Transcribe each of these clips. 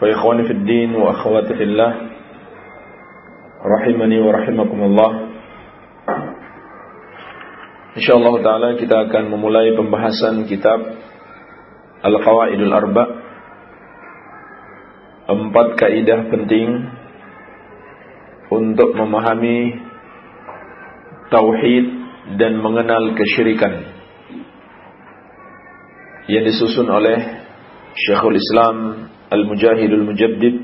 فإخواني في الدين وأخواتي في الله Rahimani wa rahimakumullah InsyaAllah ta'ala kita akan memulai pembahasan kitab Al-Qawaidul Arba Empat kaidah penting Untuk memahami Tauhid dan mengenal kesyirikan Yang disusun oleh Syekhul Islam Al-Mujahidul Mujaddid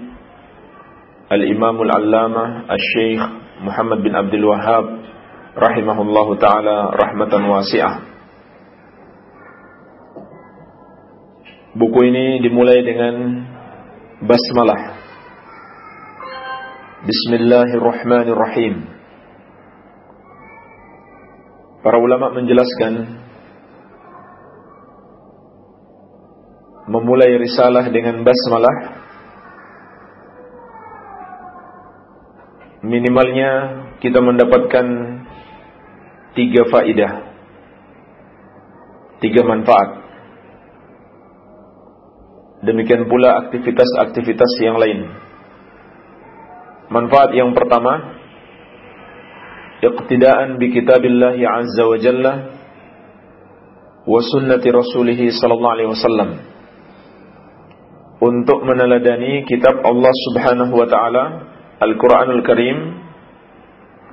Al-Imamul Allamah Al-Syeikh Muhammad bin Abdul Wahab Rahimahullahu ta'ala Rahmatan wasi'ah. Buku ini dimulai dengan Basmalah. Bismillahirrahmanirrahim. Para ulama menjelaskan memulai risalah dengan basmalah. Minimalnya kita mendapatkan tiga faidah tiga manfaat. Demikian pula aktivitas-aktivitas yang lain. Manfaat yang pertama iqtidaan bi kitabillahi azza wa jalla wa sunnati rasulih sallallahu alaihi wasallam untuk meneladani kitab Allah Subhanahu wa taala Al-Qur'anul Karim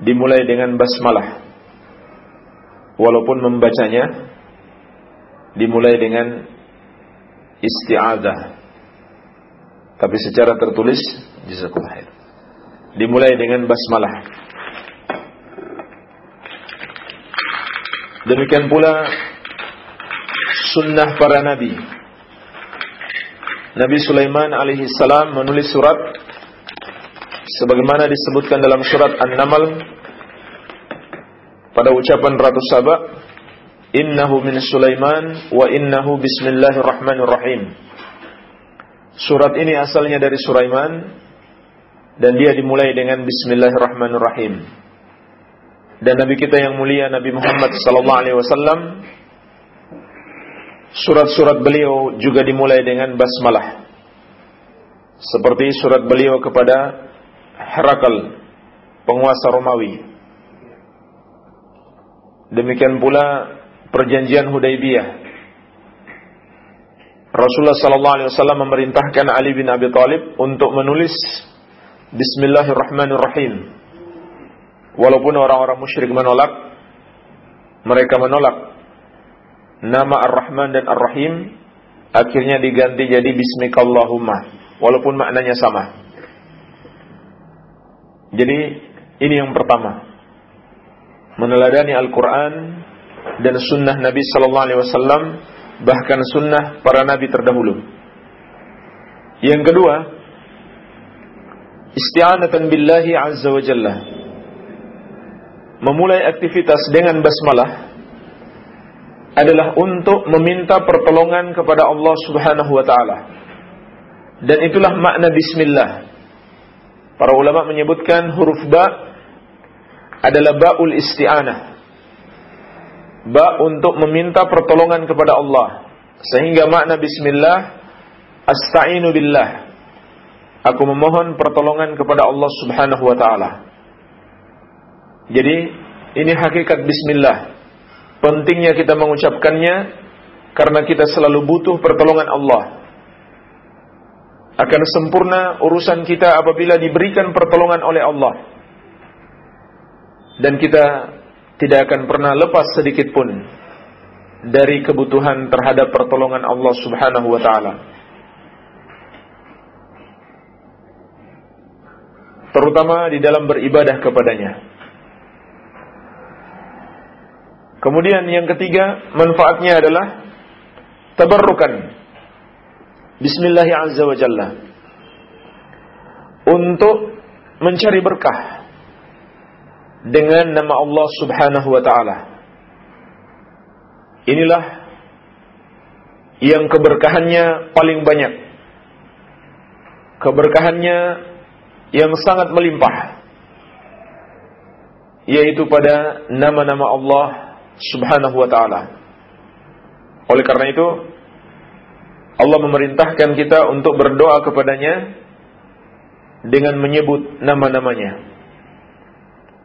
dimulai dengan basmalah. Walaupun membacanya dimulai dengan isti'adzah. Tapi secara tertulis jazakumullah Dimulai dengan basmalah. Demikian pula sunnah para nabi Nabi Sulaiman alaihi salam menulis surat sebagaimana disebutkan dalam surat An-Naml pada ucapan Ratu Saba innahu min Sulaiman wa innahu bismillahirrahmanirrahim. Surat ini asalnya dari Sulaiman dan dia dimulai dengan bismillahirrahmanirrahim. Dan nabi kita yang mulia Nabi Muhammad sallallahu alaihi wasallam Surat-surat beliau juga dimulai dengan basmalah. Seperti surat beliau kepada Herakal, penguasa Romawi. Demikian pula perjanjian Hudaybiyah. Rasulullah sallallahu alaihi wasallam memerintahkan Ali bin Abi Thalib untuk menulis Bismillahirrahmanirrahim. Walaupun orang-orang musyrik menolak, mereka menolak nama Ar-Rahman dan Ar-Rahim akhirnya diganti jadi Bismikallahumma walaupun maknanya sama. Jadi ini yang pertama. Meneladani Al-Quran dan sunnah Nabi Sallallahu Alaihi Wasallam bahkan sunnah para nabi terdahulu. Yang kedua, isti'anatan billahi azza wa jalla. Memulai aktivitas dengan basmalah adalah untuk meminta pertolongan kepada Allah Subhanahu wa taala. Dan itulah makna bismillah. Para ulama menyebutkan huruf ba adalah baul isti'anah. Ba untuk meminta pertolongan kepada Allah. Sehingga makna bismillah asta'inu billah. Aku memohon pertolongan kepada Allah Subhanahu wa taala. Jadi ini hakikat bismillah Pentingnya kita mengucapkannya karena kita selalu butuh pertolongan Allah. Akan sempurna urusan kita apabila diberikan pertolongan oleh Allah. Dan kita tidak akan pernah lepas sedikit pun dari kebutuhan terhadap pertolongan Allah Subhanahu wa taala. Terutama di dalam beribadah kepadanya. Kemudian yang ketiga, manfaatnya adalah tabarrukan Bismillah untuk mencari berkah dengan nama Allah Subhanahu wa taala. Inilah yang keberkahannya paling banyak. Keberkahannya yang sangat melimpah yaitu pada nama-nama Allah Subhanahu wa taala. Oleh karena itu Allah memerintahkan kita untuk berdoa kepadanya dengan menyebut nama-namanya.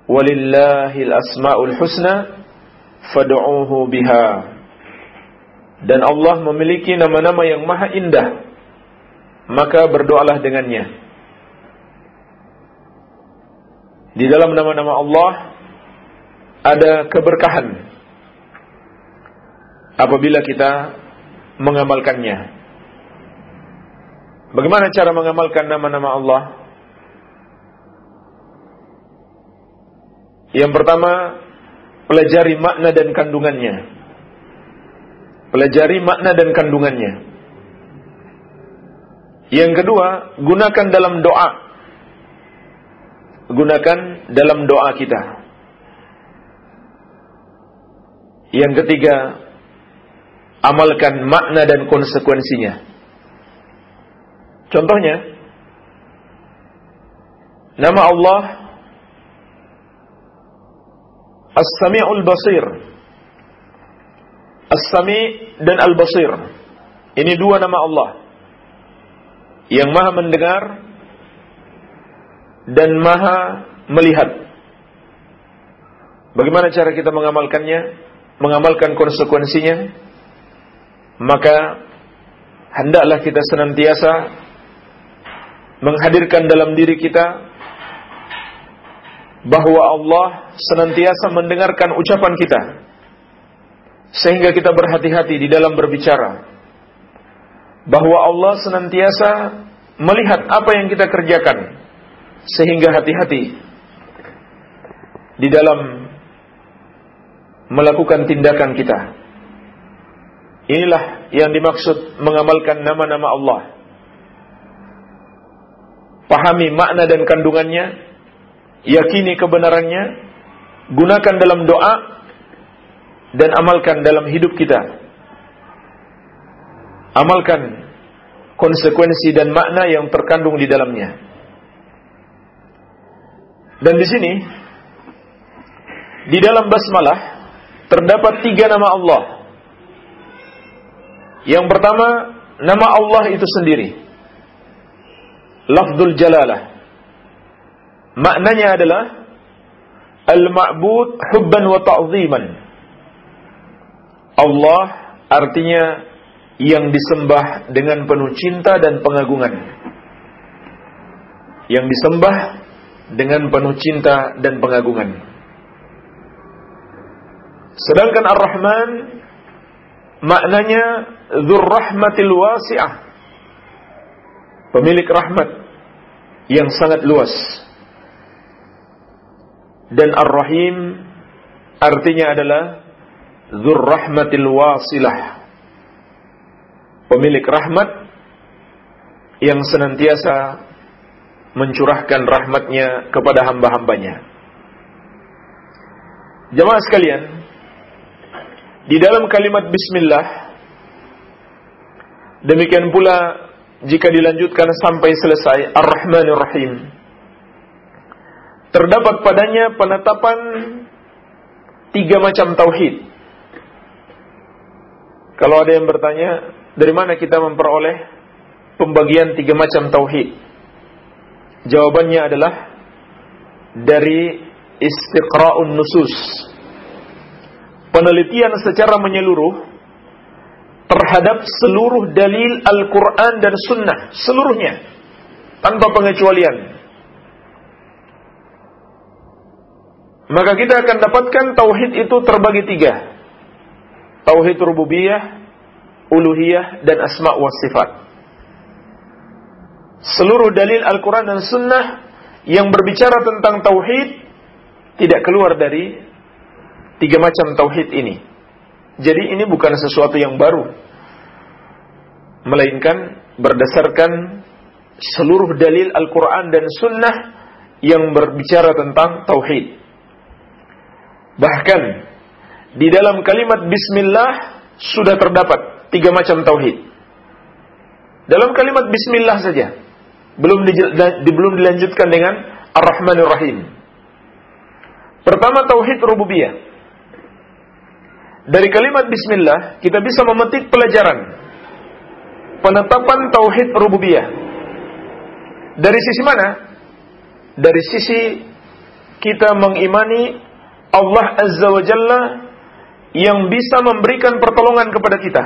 Walillahil asmaul husna fad'uuhu biha. Dan Allah memiliki nama-nama yang maha indah. Maka berdoalah dengannya. Di dalam nama-nama Allah ada keberkahan apabila kita mengamalkannya. Bagaimana cara mengamalkan nama-nama Allah? Yang pertama, pelajari makna dan kandungannya. Pelajari makna dan kandungannya. Yang kedua, gunakan dalam doa. Gunakan dalam doa kita. Yang ketiga, amalkan makna dan konsekuensinya. Contohnya, nama Allah As-Sami'ul Basir. As-Sami' dan Al-Basir. Ini dua nama Allah. Yang maha mendengar dan maha melihat. Bagaimana cara kita mengamalkannya? Mengamalkan konsekuensinya? Maka hendaklah kita senantiasa menghadirkan dalam diri kita bahwa Allah senantiasa mendengarkan ucapan kita. Sehingga kita berhati-hati di dalam berbicara. Bahwa Allah senantiasa melihat apa yang kita kerjakan. Sehingga hati-hati di dalam melakukan tindakan kita inilah yang dimaksud mengamalkan nama-nama Allah pahami makna dan kandungannya yakini kebenarannya, gunakan dalam doa dan amalkan dalam hidup kita. Amalkan konsekuensi dan makna yang terkandung di dalamnya. Dan di sini di dalam basmalah terdapat tiga nama Allah. Yang pertama nama Allah itu sendiri. Lafzul Jalalah Maknanya adalah al-ma'bud hubban wa ta'ziman. Allah artinya yang disembah dengan penuh cinta dan pengagungan. Yang disembah dengan penuh cinta dan pengagungan. Sedangkan Ar-Rahman maknanya dzur rahmatil wasi'ah. Pemilik rahmat yang sangat luas dan Ar-Rahim artinya adalah Zur Rahmatil Wasilah pemilik rahmat yang senantiasa mencurahkan rahmatnya kepada hamba-hambanya. Jemaah sekalian, di dalam kalimat Bismillah, demikian pula jika dilanjutkan sampai selesai Ar-Rahmanir Rahim terdapat padanya penetapan tiga macam tauhid. Kalau ada yang bertanya, dari mana kita memperoleh pembagian tiga macam tauhid? Jawabannya adalah dari istiqra'un nusus. Penelitian secara menyeluruh terhadap seluruh dalil Al-Quran dan Sunnah, seluruhnya, tanpa pengecualian. maka kita akan dapatkan tauhid itu terbagi tiga. Tauhid rububiyah, uluhiyah, dan asma wa sifat. Seluruh dalil Al-Quran dan Sunnah yang berbicara tentang tauhid tidak keluar dari tiga macam tauhid ini. Jadi ini bukan sesuatu yang baru. melainkan berdasarkan seluruh dalil Al-Quran dan Sunnah yang berbicara tentang tauhid. Bahkan di dalam kalimat Bismillah sudah terdapat tiga macam tauhid. Dalam kalimat Bismillah saja belum di, belum dilanjutkan dengan Ar-Rahmanir Rahim. Pertama tauhid rububiyah. Dari kalimat bismillah kita bisa memetik pelajaran penetapan tauhid rububiyah. Dari sisi mana? Dari sisi kita mengimani Allah Azza wa Jalla yang bisa memberikan pertolongan kepada kita.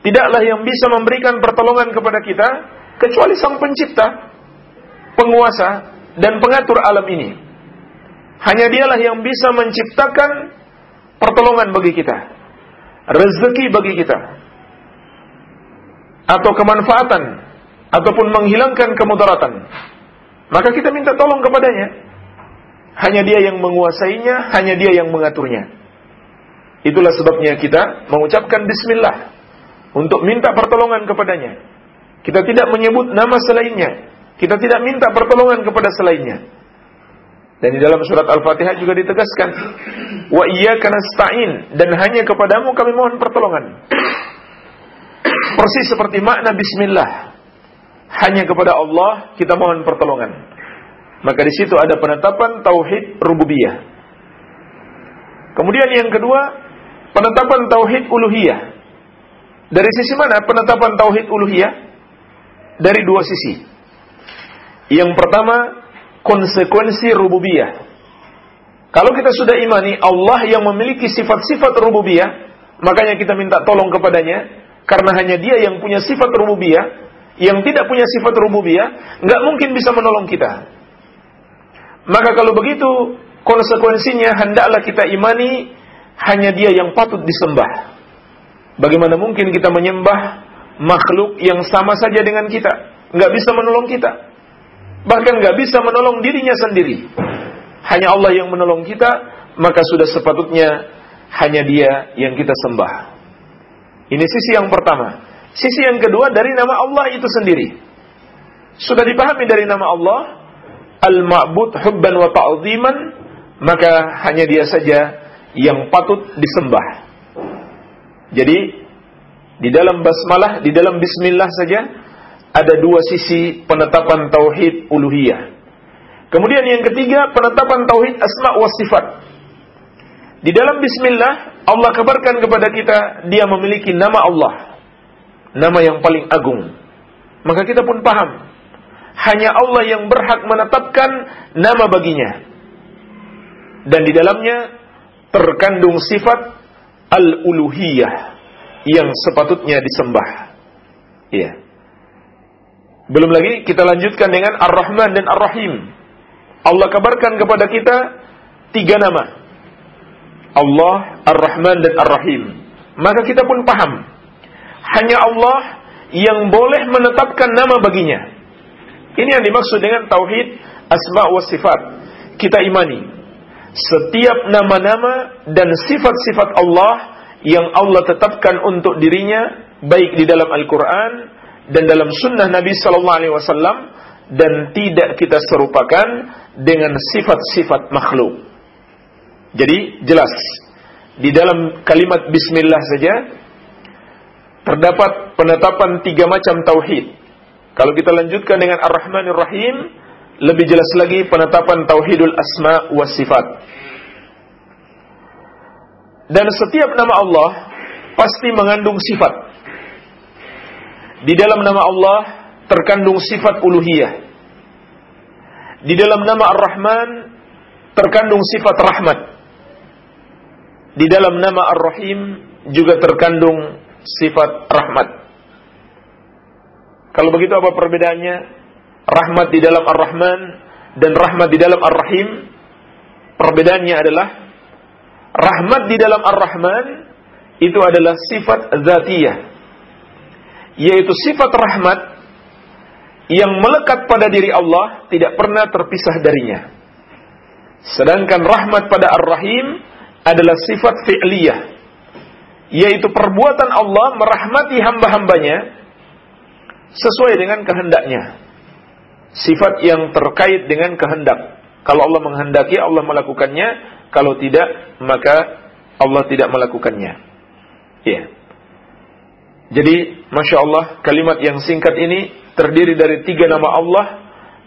Tidaklah yang bisa memberikan pertolongan kepada kita kecuali Sang Pencipta, penguasa dan pengatur alam ini. Hanya dialah yang bisa menciptakan pertolongan bagi kita, rezeki bagi kita, atau kemanfaatan ataupun menghilangkan kemudaratan, maka kita minta tolong kepadanya. Hanya dia yang menguasainya, hanya dia yang mengaturnya. Itulah sebabnya kita mengucapkan bismillah untuk minta pertolongan kepadanya. Kita tidak menyebut nama selainnya. Kita tidak minta pertolongan kepada selainnya. Dan di dalam surat Al-Fatihah juga ditegaskan, "Wa iyyaka nasta'in" dan hanya kepadamu kami mohon pertolongan. Persis seperti makna bismillah. Hanya kepada Allah kita mohon pertolongan. Maka di situ ada penetapan tauhid rububiyah. Kemudian yang kedua, penetapan tauhid uluhiyah. Dari sisi mana penetapan tauhid uluhiyah? Dari dua sisi. Yang pertama, konsekuensi rububiyah. Kalau kita sudah imani Allah yang memiliki sifat-sifat rububiyah, makanya kita minta tolong kepadanya karena hanya dia yang punya sifat rububiyah, yang tidak punya sifat rububiyah, nggak mungkin bisa menolong kita. Maka kalau begitu, konsekuensinya hendaklah kita imani hanya dia yang patut disembah. Bagaimana mungkin kita menyembah makhluk yang sama saja dengan kita? Nggak bisa menolong kita. Bahkan nggak bisa menolong dirinya sendiri. Hanya Allah yang menolong kita, maka sudah sepatutnya hanya dia yang kita sembah. Ini sisi yang pertama. Sisi yang kedua dari nama Allah itu sendiri. Sudah dipahami dari nama Allah, Al-Ma'bud hubban wa ta'ziman, maka hanya dia saja yang patut disembah. Jadi di dalam basmalah, di dalam bismillah saja ada dua sisi penetapan tauhid uluhiyah. Kemudian yang ketiga penetapan tauhid asma wa sifat. Di dalam bismillah Allah kabarkan kepada kita dia memiliki nama Allah. Nama yang paling agung. Maka kita pun paham. Hanya Allah yang berhak menetapkan nama baginya. Dan di dalamnya terkandung sifat al-uluhiyah yang sepatutnya disembah. Iya. Belum lagi kita lanjutkan dengan Ar-Rahman dan Ar-Rahim. Allah kabarkan kepada kita tiga nama. Allah, Ar-Rahman dan Ar-Rahim. Maka kita pun paham. Hanya Allah yang boleh menetapkan nama baginya. Ini yang dimaksud dengan tauhid asma wa sifat. Kita imani setiap nama-nama dan sifat-sifat Allah yang Allah tetapkan untuk dirinya baik di dalam Al-Qur'an dan dalam sunnah Nabi sallallahu alaihi wasallam dan tidak kita serupakan dengan sifat-sifat makhluk. Jadi jelas di dalam kalimat bismillah saja terdapat penetapan tiga macam tauhid. Kalau kita lanjutkan dengan Ar-Rahmanir Rahim, lebih jelas lagi penetapan tauhidul asma wa sifat. Dan setiap nama Allah pasti mengandung sifat. Di dalam nama Allah terkandung sifat uluhiyah. Di dalam nama Ar-Rahman terkandung sifat rahmat. Di dalam nama Ar-Rahim juga terkandung sifat rahmat. Kalau begitu apa perbedaannya? Rahmat di dalam Ar-Rahman dan rahmat di dalam Ar-Rahim. Perbedaannya adalah rahmat di dalam Ar-Rahman itu adalah sifat zatiyah. Yaitu sifat rahmat yang melekat pada diri Allah tidak pernah terpisah darinya. Sedangkan rahmat pada Ar-Rahim adalah sifat fi'liyah yaitu perbuatan Allah merahmati hamba-hambanya sesuai dengan kehendaknya. Sifat yang terkait dengan kehendak. Kalau Allah menghendaki, Allah melakukannya. Kalau tidak, maka Allah tidak melakukannya. Ya. Jadi, masya Allah, kalimat yang singkat ini terdiri dari tiga nama Allah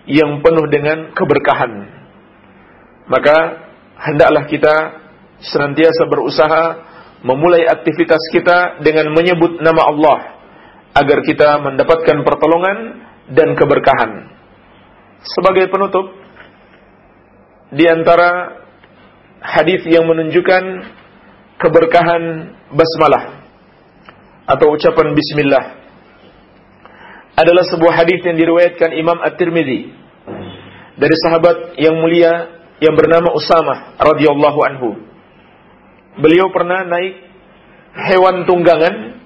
yang penuh dengan keberkahan. Maka hendaklah kita senantiasa berusaha memulai aktivitas kita dengan menyebut nama Allah agar kita mendapatkan pertolongan dan keberkahan. Sebagai penutup, di antara hadis yang menunjukkan keberkahan basmalah atau ucapan bismillah adalah sebuah hadis yang diriwayatkan Imam At-Tirmidzi dari sahabat yang mulia yang bernama Usamah radhiyallahu anhu. Beliau pernah naik hewan tunggangan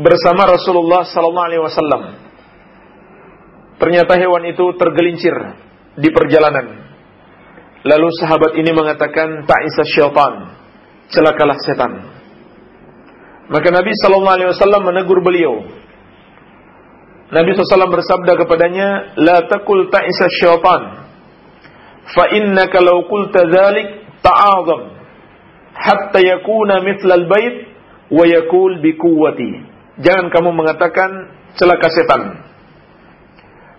bersama Rasulullah sallallahu alaihi wasallam. Ternyata hewan itu tergelincir di perjalanan. Lalu sahabat ini mengatakan ta'isa syaitan, celakalah setan. Maka Nabi sallallahu alaihi wasallam menegur beliau. Nabi SAW bersabda kepadanya, "La ta'isa syaitan, fa innaka law qulta dzalik ta'azam hatta yakuna mithla al-bait wa yakul bi quwwati." Jangan kamu mengatakan celaka setan.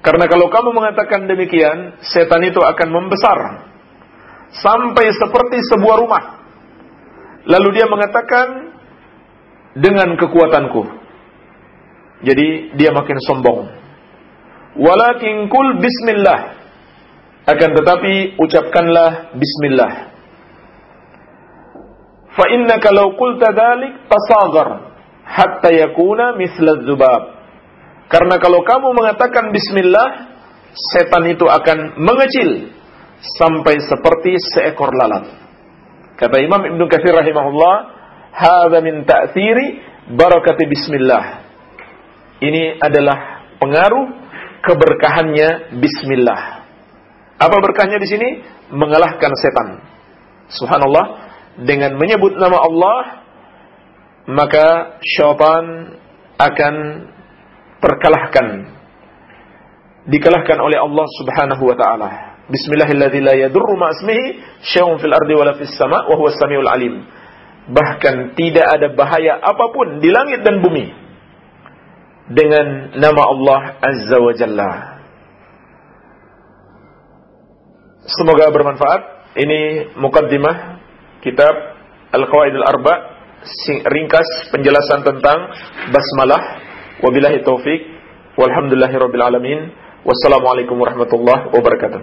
Karena kalau kamu mengatakan demikian, setan itu akan membesar sampai seperti sebuah rumah. Lalu dia mengatakan dengan kekuatanku. Jadi dia makin sombong. Walakin kul bismillah. Akan tetapi ucapkanlah bismillah. Fa innaka law qulta dzalik tasaghar hatta yakuna mithla dzubab. Karena kalau kamu mengatakan bismillah, setan itu akan mengecil sampai seperti seekor lalat. Kata Imam Ibnu Katsir rahimahullah, "Hadza min ta'thiri barakati bismillah." Ini adalah pengaruh keberkahannya bismillah. Apa berkahnya di sini? Mengalahkan setan. Subhanallah, dengan menyebut nama Allah, maka syaitan akan terkalahkan. Dikalahkan oleh Allah Subhanahu wa taala. Bismillahilladzi la yadurru ma ismihi fil ardi sama' wa samiul alim. Bahkan tidak ada bahaya apa pun di langit dan bumi dengan nama Allah Azza wa Jalla. Semoga bermanfaat. Ini mukaddimah kitab Al-Qawaidul Arba ringkas penjelasan tentang basmalah. Wabillahi taufik. Walhamdulillahirabbil alamin. Wassalamualaikum warahmatullahi wabarakatuh.